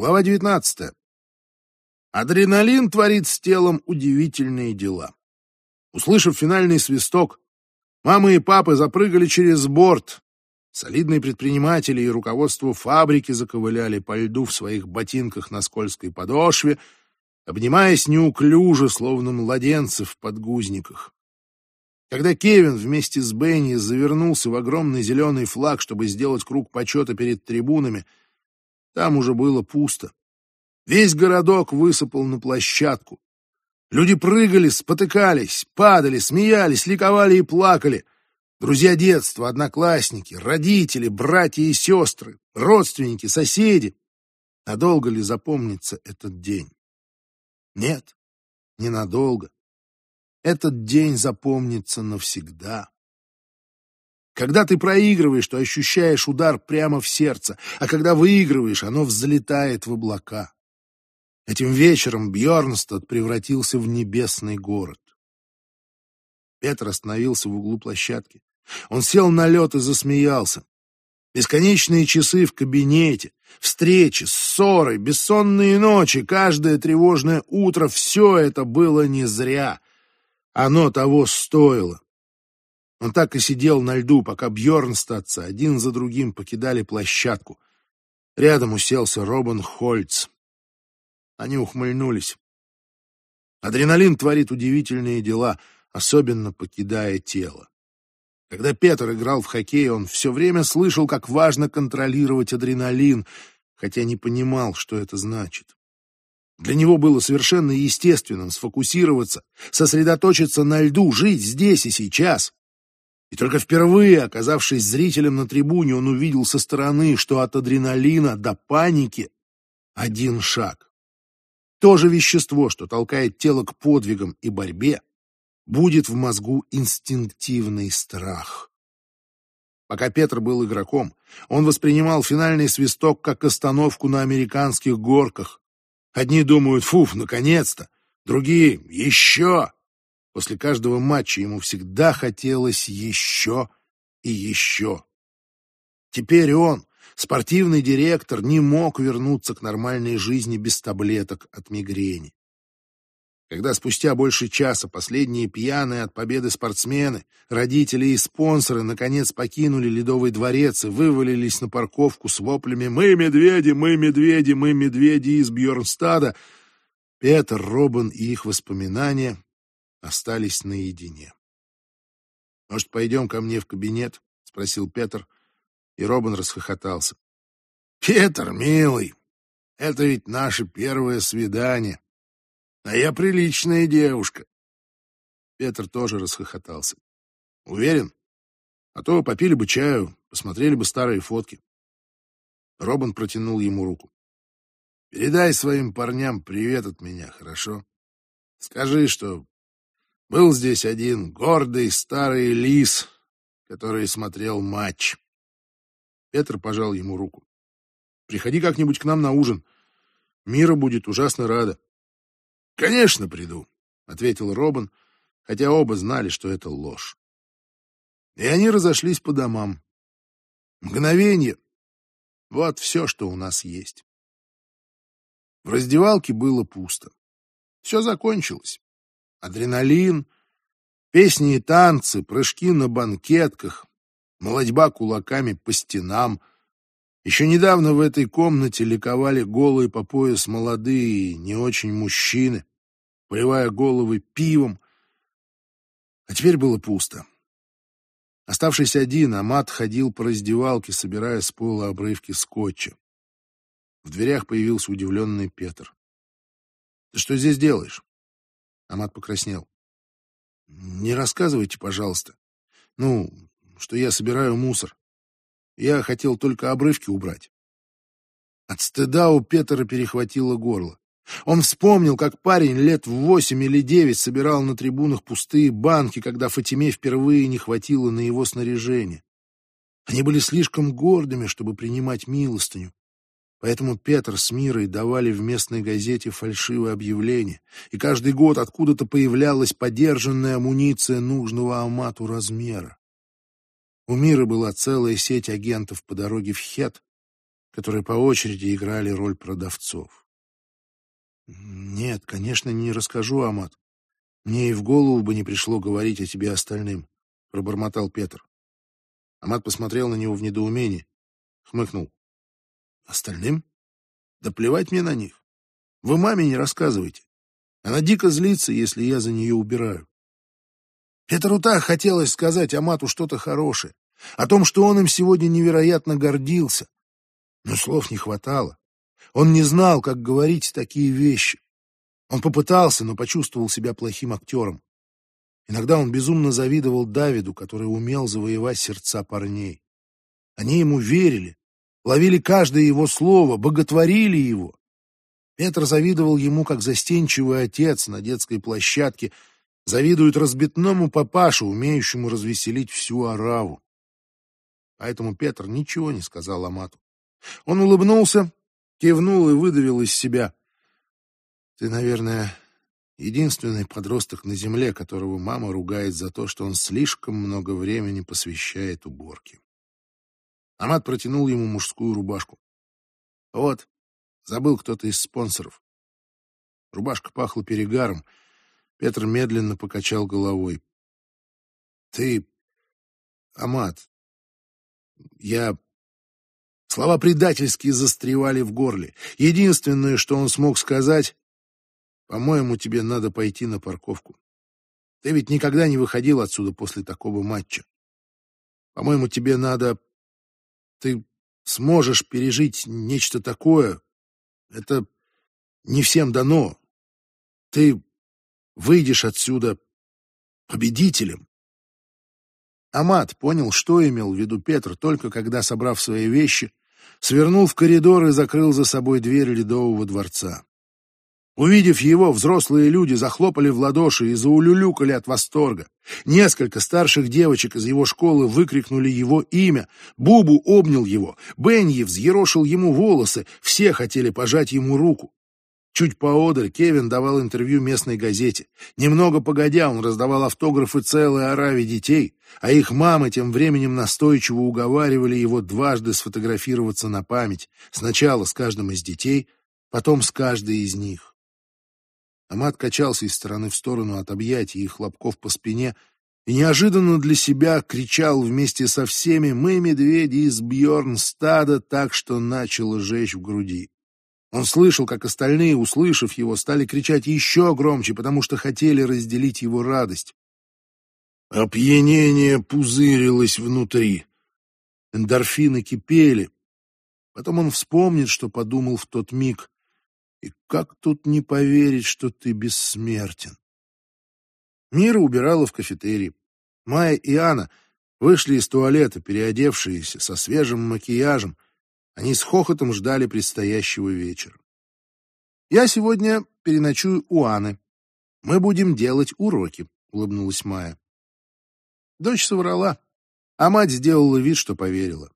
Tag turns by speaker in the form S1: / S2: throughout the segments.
S1: Глава 19. Адреналин творит с телом удивительные дела. Услышав финальный свисток, мамы и папы запрыгали через борт. Солидные предприниматели и руководство фабрики заковыляли по льду в своих ботинках на скользкой подошве, обнимаясь неуклюже, словно младенцы в подгузниках. Когда Кевин вместе с Бенни завернулся в огромный зеленый флаг, чтобы сделать круг почета перед трибунами, там уже было пусто. Весь городок высыпал на площадку. Люди прыгали, спотыкались, падали, смеялись, ликовали и плакали. Друзья детства, одноклассники, родители, братья и сестры, родственники, соседи. Надолго ли запомнится этот день? Нет, ненадолго. Этот день запомнится навсегда. Когда ты проигрываешь, то ощущаешь удар прямо в сердце, а когда выигрываешь, оно взлетает в облака. Этим вечером Бьернстад превратился в небесный город. Петр остановился в углу площадки. Он сел на лед и засмеялся. Бесконечные часы в кабинете, встречи, ссоры, бессонные ночи, каждое тревожное утро — все это было не зря. Оно того стоило. Он так и сидел на льду, пока Бьернстадца один за другим покидали площадку. Рядом уселся Робин Хольц. Они ухмыльнулись. Адреналин творит удивительные дела, особенно покидая тело. Когда Петр играл в хоккей, он все время слышал, как важно контролировать адреналин, хотя не понимал, что это значит. Для него было совершенно естественным сфокусироваться, сосредоточиться на льду, жить здесь и сейчас. И только впервые, оказавшись зрителем на трибуне, он увидел со стороны, что от адреналина до паники один шаг. То же вещество, что толкает тело к подвигам и борьбе, будет в мозгу инстинктивный страх. Пока Петр был игроком, он воспринимал финальный свисток как остановку на американских горках. Одни думают «фуф, наконец-то!», другие «еще!». После каждого матча ему всегда хотелось еще и еще. Теперь он, спортивный директор, не мог вернуться к нормальной жизни без таблеток от мигрени. Когда спустя больше часа последние пьяные от победы спортсмены, родители и спонсоры наконец покинули Ледовый дворец и вывалились на парковку с воплями «Мы медведи! Мы медведи! Мы медведи из Бьернстада!», Петр, Робин и их воспоминания остались наедине. «Может, пойдем ко мне в кабинет?» — спросил Петр, и Робин расхохотался. «Петр, милый, это ведь наше первое свидание, а я приличная девушка». Петр тоже расхохотался. «Уверен? А то попили бы чаю, посмотрели бы старые фотки». Робин протянул ему руку. «Передай своим парням привет от меня, хорошо? Скажи, что был здесь один гордый старый лис, который смотрел матч. Петр пожал ему руку. «Приходи как-нибудь к нам на ужин. Мира будет ужасно рада». «Конечно приду», — ответил Робин, хотя оба знали, что это ложь. И они разошлись по домам. Мгновение — вот все, что у нас есть. В раздевалке было пусто. Все закончилось. Адреналин, песни и танцы, прыжки на банкетках, молодьба кулаками по стенам. Еще недавно в этой комнате ликовали голые по пояс молодые, не очень мужчины, поливая головы пивом. А теперь было пусто. Оставшись один, Амат ходил по раздевалке, собирая с пола обрывки скотча. В дверях появился удивленный Петр. — Ты что здесь делаешь? Амат покраснел. «Не рассказывайте, пожалуйста. Ну, что я собираю мусор. Я хотел только обрывки убрать». От стыда у Петра перехватило горло. Он вспомнил, как парень лет в восемь или девять собирал на трибунах пустые банки, когда Фатиме впервые не хватило на его снаряжение. Они были слишком гордыми, чтобы принимать милостыню. Поэтому Петр с Мирой давали в местной газете фальшивые объявления, и каждый год откуда-то появлялась подержанная амуниция нужного Амату размера. У Миры была целая сеть агентов по дороге в Хет, которые по очереди играли роль продавцов. Нет, конечно, не расскажу, Амат. Мне и в голову бы не пришло говорить о тебе остальным, пробормотал Петр. Амат посмотрел на него в недоумении, хмыкнул. Остальным? Да плевать мне на них. Вы маме не рассказывайте. Она дико злится, если я за нее убираю. Петру так хотелось сказать Амату что-то хорошее, о том, что он им сегодня невероятно гордился. Но слов не хватало. Он не знал, как говорить такие вещи. Он попытался, но почувствовал себя плохим актером. Иногда он безумно завидовал Давиду, который умел завоевать сердца парней. Они ему верили, ловили каждое его слово, боготворили его. Петр завидовал ему, как застенчивый отец на детской площадке завидует разбитному папашу, умеющему развеселить всю ораву. Поэтому Петр ничего не сказал Амату. Он улыбнулся, кивнул и выдавил из себя. Ты, наверное, единственный подросток на земле, которого мама ругает за то, что он слишком много времени посвящает уборке. Амат протянул ему мужскую рубашку. Вот, забыл кто-то из спонсоров. Рубашка пахла перегаром. Петр медленно покачал головой. Ты, Амат, я... Слова предательски застревали в горле. Единственное, что он смог сказать, по-моему, тебе надо пойти на парковку. Ты ведь никогда не выходил отсюда после такого матча. По-моему, тебе надо... Ты сможешь пережить нечто такое. Это не всем дано. Ты выйдешь отсюда победителем. Амат понял, что имел в виду Петр, только когда, собрав свои вещи, свернул в коридор и закрыл за собой дверь ледового дворца. Увидев его, взрослые люди захлопали в ладоши и заулюлюкали от восторга. Несколько старших девочек из его школы выкрикнули его имя. Бубу обнял его. Бенни взъерошил ему волосы. Все хотели пожать ему руку. Чуть поодаль Кевин давал интервью местной газете. Немного погодя, он раздавал автографы целой ораве детей, а их мамы тем временем настойчиво уговаривали его дважды сфотографироваться на память. Сначала с каждым из детей, потом с каждой из них. Амат качался из стороны в сторону от объятий и хлопков по спине и неожиданно для себя кричал вместе со всеми «Мы медведи из Бьорнстада» так, что начало жечь в груди. Он слышал, как остальные, услышав его, стали кричать еще громче, потому что хотели разделить его радость. Опьянение пузырилось внутри. Эндорфины кипели. Потом он вспомнит, что подумал в тот миг. И как тут не поверить, что ты бессмертен? Мира убирала в кафетерии. Майя и Анна вышли из туалета, переодевшиеся, со свежим макияжем. Они с хохотом ждали предстоящего вечера. «Я сегодня переночую у Анны. Мы будем делать уроки», — улыбнулась Майя. Дочь соврала, а мать сделала вид, что поверила.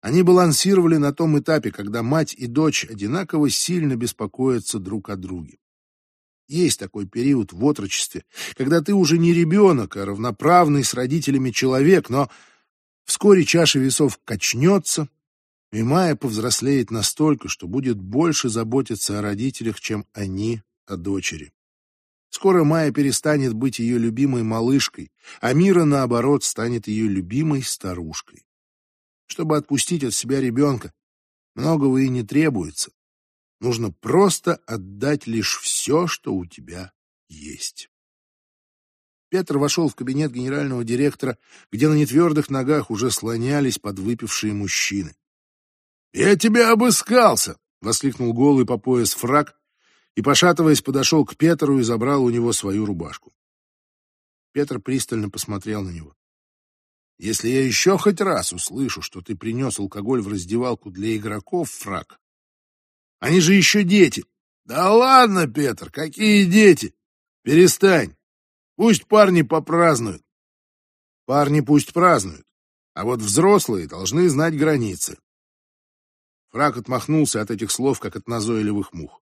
S1: Они балансировали на том этапе, когда мать и дочь одинаково сильно беспокоятся друг о друге. Есть такой период в отрочестве, когда ты уже не ребенок, а равноправный с родителями человек, но вскоре чаша весов качнется, и Майя повзрослеет настолько, что будет больше заботиться о родителях, чем они о дочери. Скоро Майя перестанет быть ее любимой малышкой, а Мира, наоборот, станет ее любимой старушкой. Чтобы отпустить от себя ребенка, многого и не требуется. Нужно просто отдать лишь все, что у тебя есть. Петр вошел в кабинет генерального директора, где на нетвердых ногах уже слонялись подвыпившие мужчины. «Я тебя обыскался!» — воскликнул голый по пояс фраг и, пошатываясь, подошел к Петру и забрал у него свою рубашку. Петр пристально посмотрел на него. Если я еще хоть раз услышу, что ты принес алкоголь в раздевалку для игроков, фраг. Они же еще дети. Да ладно, Петр, какие дети? Перестань. Пусть парни попразднуют. Парни пусть празднуют, а вот взрослые должны знать границы. Фрак отмахнулся от этих слов, как от назойливых мух.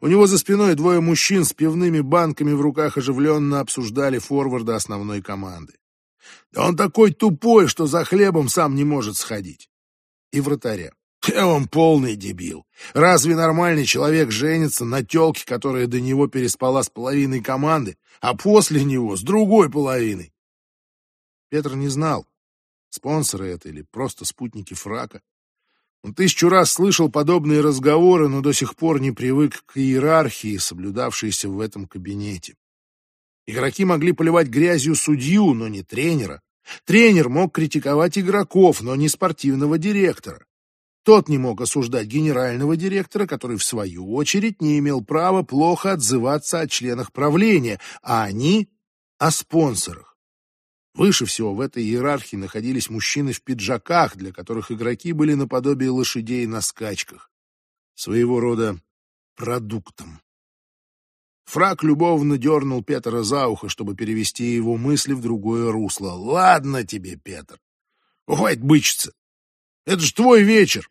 S1: У него за спиной двое мужчин с пивными банками в руках оживленно обсуждали форварда основной команды. Да он такой тупой, что за хлебом сам не может сходить. И вратаря. Он полный дебил. Разве нормальный человек женится на тёлке, которая до него переспала с половиной команды, а после него с другой половиной? Петр не знал, спонсоры это или просто спутники фрака. Он тысячу раз слышал подобные разговоры, но до сих пор не привык к иерархии, соблюдавшейся в этом кабинете. Игроки могли поливать грязью судью, но не тренера. Тренер мог критиковать игроков, но не спортивного директора. Тот не мог осуждать генерального директора, который, в свою очередь, не имел права плохо отзываться о членах правления, а они — о спонсорах. Выше всего в этой иерархии находились мужчины в пиджаках, для которых игроки были наподобие лошадей на скачках. Своего рода продуктом. Фрак любовно дернул Петра за ухо, чтобы перевести его мысли в другое русло. «Ладно тебе, Петр. Хватит бычиться. Это ж твой вечер.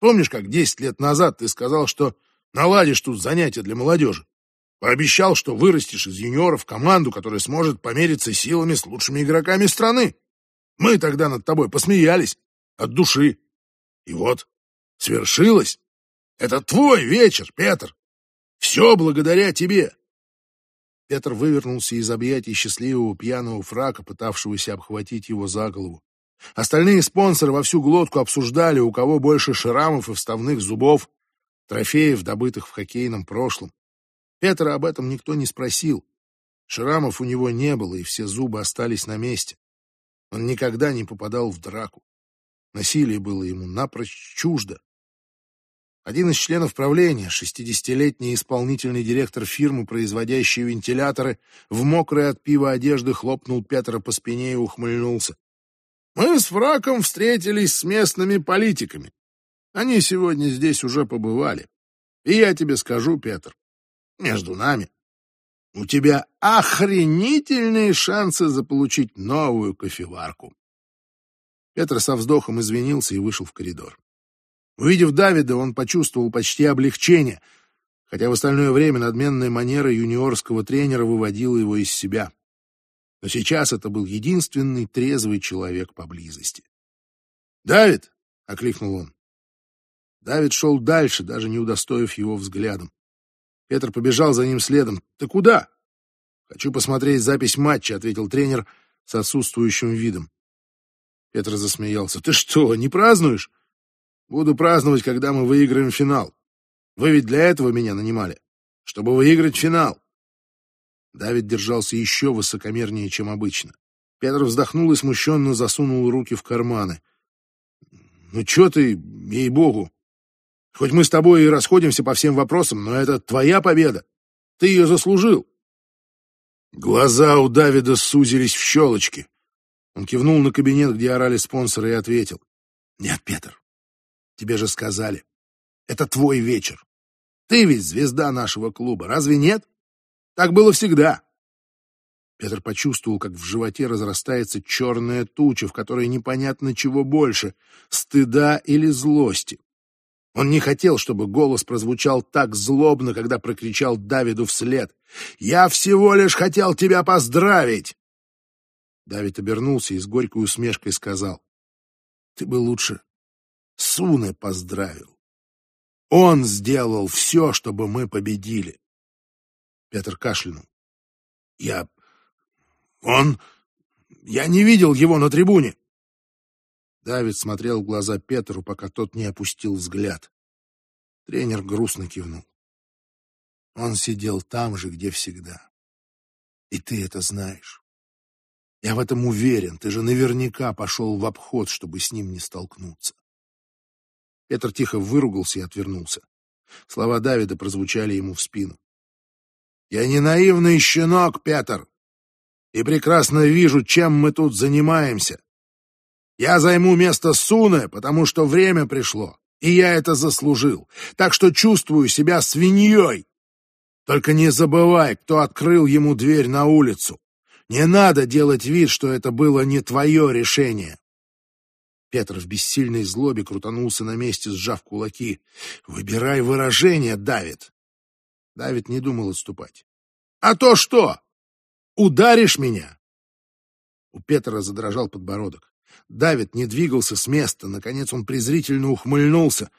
S1: Помнишь, как десять лет назад ты сказал, что наладишь тут занятия для молодежи? Пообещал, что вырастешь из юниоров команду, которая сможет помериться силами с лучшими игроками страны. Мы тогда над тобой посмеялись от души. И вот, свершилось. Это твой вечер, Петр. Все благодаря тебе. Петр вывернулся из объятий счастливого пьяного фрака, пытавшегося обхватить его за голову. Остальные спонсоры во всю глотку обсуждали, у кого больше шрамов и вставных зубов, трофеев, добытых в хоккейном прошлом. Петра об этом никто не спросил. Шрамов у него не было, и все зубы остались на месте. Он никогда не попадал в драку. Насилие было ему напрочь чуждо. Один из членов правления, шестидесятилетний исполнительный директор фирмы, производящей вентиляторы, в мокрой от пива одежды хлопнул Петра по спине и ухмыльнулся. Мы с Фраком встретились с местными политиками. Они сегодня здесь уже побывали. И я тебе скажу, Петр, между нами, у тебя охренительные шансы заполучить новую кофеварку. Петр со вздохом извинился и вышел в коридор. Увидев Давида, он почувствовал почти облегчение, хотя в остальное время надменная манера юниорского тренера выводила его из себя но сейчас это был единственный трезвый человек поблизости. «Давид!» — окликнул он. Давид шел дальше, даже не удостоив его взглядом. Петр побежал за ним следом. «Ты куда?» «Хочу посмотреть запись матча», — ответил тренер с отсутствующим видом. Петр засмеялся. «Ты что, не празднуешь?» «Буду праздновать, когда мы выиграем финал. Вы ведь для этого меня нанимали, чтобы выиграть финал. Давид держался еще высокомернее, чем обычно. Петр вздохнул и смущенно засунул руки в карманы. «Ну что ты, ей-богу! Хоть мы с тобой и расходимся по всем вопросам, но это твоя победа. Ты ее заслужил!» Глаза у Давида сузились в щелочки. Он кивнул на кабинет, где орали спонсоры, и ответил. «Нет, Петр, тебе же сказали. Это твой вечер. Ты ведь звезда нашего клуба, разве нет?» Так было всегда. Петр почувствовал, как в животе разрастается черная туча, в которой непонятно чего больше — стыда или злости. Он не хотел, чтобы голос прозвучал так злобно, когда прокричал Давиду вслед. «Я всего лишь хотел тебя поздравить!» Давид обернулся и с горькой усмешкой сказал. «Ты бы лучше Суне поздравил. Он сделал все, чтобы мы победили. Петр кашлянул. «Я... он... я не видел его на трибуне!» Давид смотрел в глаза Петру, пока тот не опустил взгляд. Тренер грустно кивнул. Он сидел там же, где всегда. И ты это знаешь. Я в этом уверен. Ты же наверняка пошел в обход, чтобы с ним не столкнуться. Петр тихо выругался и отвернулся. Слова Давида прозвучали ему в спину. Я не наивный щенок, Петр, и прекрасно вижу, чем мы тут занимаемся. Я займу место Суны, потому что время пришло, и я это заслужил, так что чувствую себя свиньей. Только не забывай, кто открыл ему дверь на улицу. Не надо делать вид, что это было не твое решение. Петр в бессильной злобе крутанулся на месте, сжав кулаки. «Выбирай выражение, Давид. Давид не думал отступать. «А то что? Ударишь меня?» У Петра задрожал подбородок. Давид не двигался с места. Наконец он презрительно ухмыльнулся.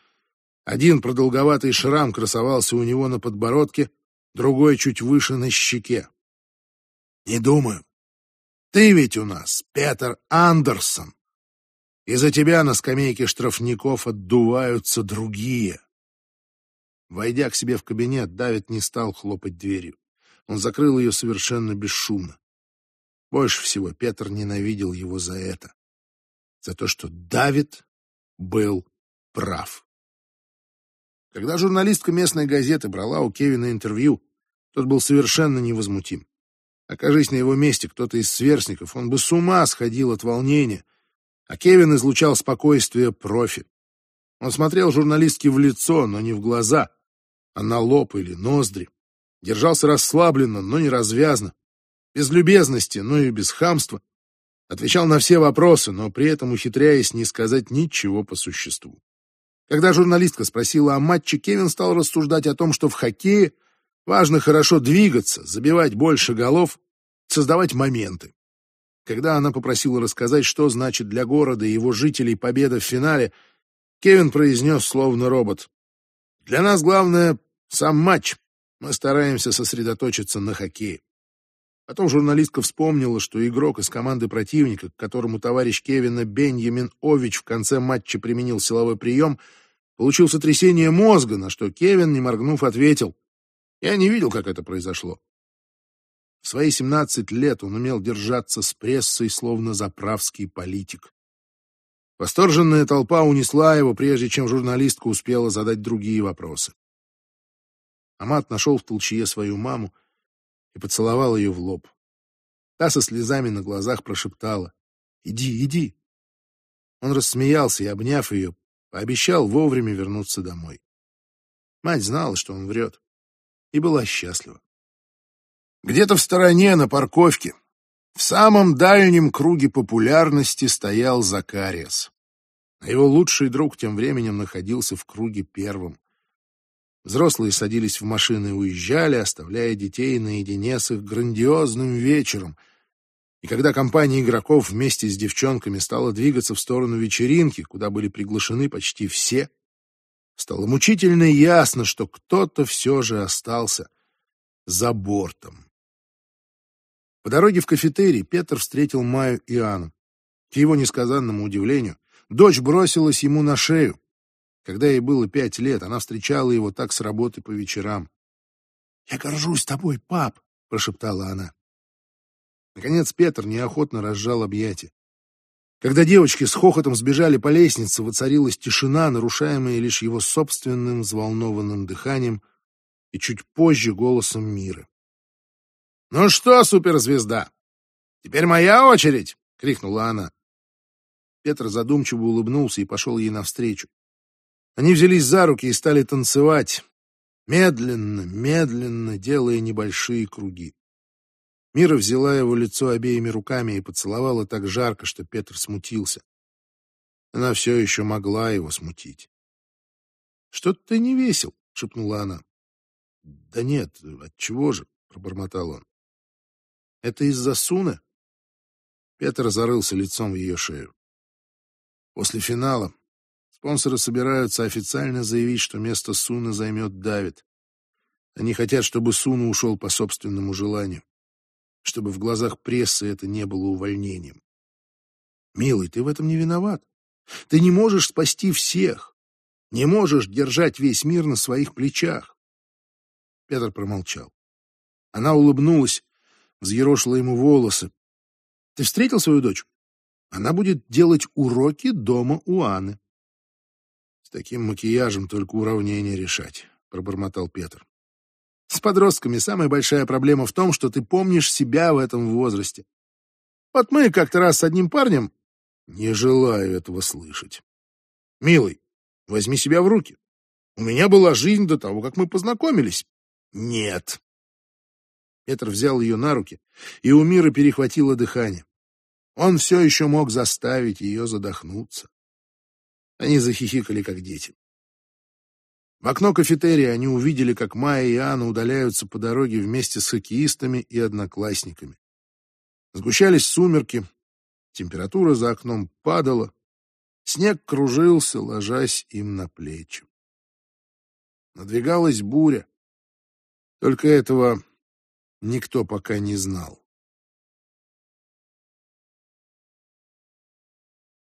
S1: Один продолговатый шрам красовался у него на подбородке, другой чуть выше на щеке. «Не думаю. Ты ведь у нас Петр Андерсон. Из-за тебя на скамейке штрафников отдуваются другие». Войдя к себе в кабинет, Давид не стал хлопать дверью. Он закрыл ее совершенно бесшумно. Больше всего Петр ненавидел его за это. За то, что Давид был прав. Когда журналистка местной газеты брала у Кевина интервью, тот был совершенно невозмутим. Окажись на его месте кто-то из сверстников, он бы с ума сходил от волнения. А Кевин излучал спокойствие профи. Он смотрел журналистке в лицо, но не в глаза, а на лоб или ноздри. Держался расслабленно, но не развязно. Без любезности, но и без хамства. Отвечал на все вопросы, но при этом ухитряясь не сказать ничего по существу. Когда журналистка спросила о матче, Кевин стал рассуждать о том, что в хоккее важно хорошо двигаться, забивать больше голов, создавать моменты. Когда она попросила рассказать, что значит для города и его жителей победа в финале, Кевин произнес словно робот. «Для нас главное — сам матч. Мы стараемся сосредоточиться на хоккее». Потом журналистка вспомнила, что игрок из команды противника, к которому товарищ Кевина Беньямин Ович в конце матча применил силовой прием, Получил сотрясение мозга, на что Кевин, не моргнув, ответил. Я не видел, как это произошло. В свои 17 лет он умел держаться с прессой, словно заправский политик. Восторженная толпа унесла его, прежде чем журналистка успела задать другие вопросы. Амат нашел в толчье свою маму и поцеловал ее в лоб. Та со слезами на глазах прошептала «Иди, иди». Он рассмеялся и, обняв ее, Пообещал вовремя вернуться домой. Мать знала, что он врет, и была счастлива. Где-то в стороне, на парковке, в самом дальнем круге популярности стоял Закариас. А его лучший друг тем временем находился в круге первым. Взрослые садились в машины и уезжали, оставляя детей наедине с их грандиозным вечером — и когда компания игроков вместе с девчонками стала двигаться в сторону вечеринки, куда были приглашены почти все, стало мучительно ясно, что кто-то все же остался за бортом. По дороге в кафетерий Петр встретил Маю и Анну. К его несказанному удивлению, дочь бросилась ему на шею. Когда ей было пять лет, она встречала его так с работы по вечерам. «Я горжусь тобой, пап!» — прошептала она. Наконец Петр неохотно разжал объятия. Когда девочки с хохотом сбежали по лестнице, воцарилась тишина, нарушаемая лишь его собственным взволнованным дыханием и чуть позже голосом мира. «Ну что, суперзвезда, теперь моя очередь!» — крикнула она. Петр задумчиво улыбнулся и пошел ей навстречу. Они взялись за руки и стали танцевать, медленно, медленно делая небольшие круги. Мира взяла его лицо обеими руками и поцеловала так жарко, что Петр смутился. Она все еще могла его смутить. — Что-то ты не весел, — шепнула она. — Да нет, отчего же, — пробормотал он. — Это из-за Суны? Петр зарылся лицом в ее шею. После финала спонсоры собираются официально заявить, что место Суны займет Давид. Они хотят, чтобы Суна ушел по собственному желанию чтобы в глазах прессы это не было увольнением. Милый, ты в этом не виноват. Ты не можешь спасти всех, не можешь держать весь мир на своих плечах. Петр промолчал. Она улыбнулась, взъерошила ему волосы. Ты встретил свою дочь? Она будет делать уроки дома у Анны. С таким макияжем только уравнение решать, пробормотал Петр. С подростками самая большая проблема в том, что ты помнишь себя в этом возрасте. Вот мы как-то раз с одним парнем... Не желаю этого слышать. Милый, возьми себя в руки. У меня была жизнь до того, как мы познакомились. Нет. Петр взял ее на руки, и у Мира перехватило дыхание. Он все еще мог заставить ее задохнуться. Они захихикали, как дети. В окно кафетерия они увидели, как Майя и Анна удаляются по дороге вместе с хоккеистами и одноклассниками. Сгущались сумерки, Температура за окном падала, снег кружился, ложась им на плечи. Надвигалась буря. Только этого никто пока не знал.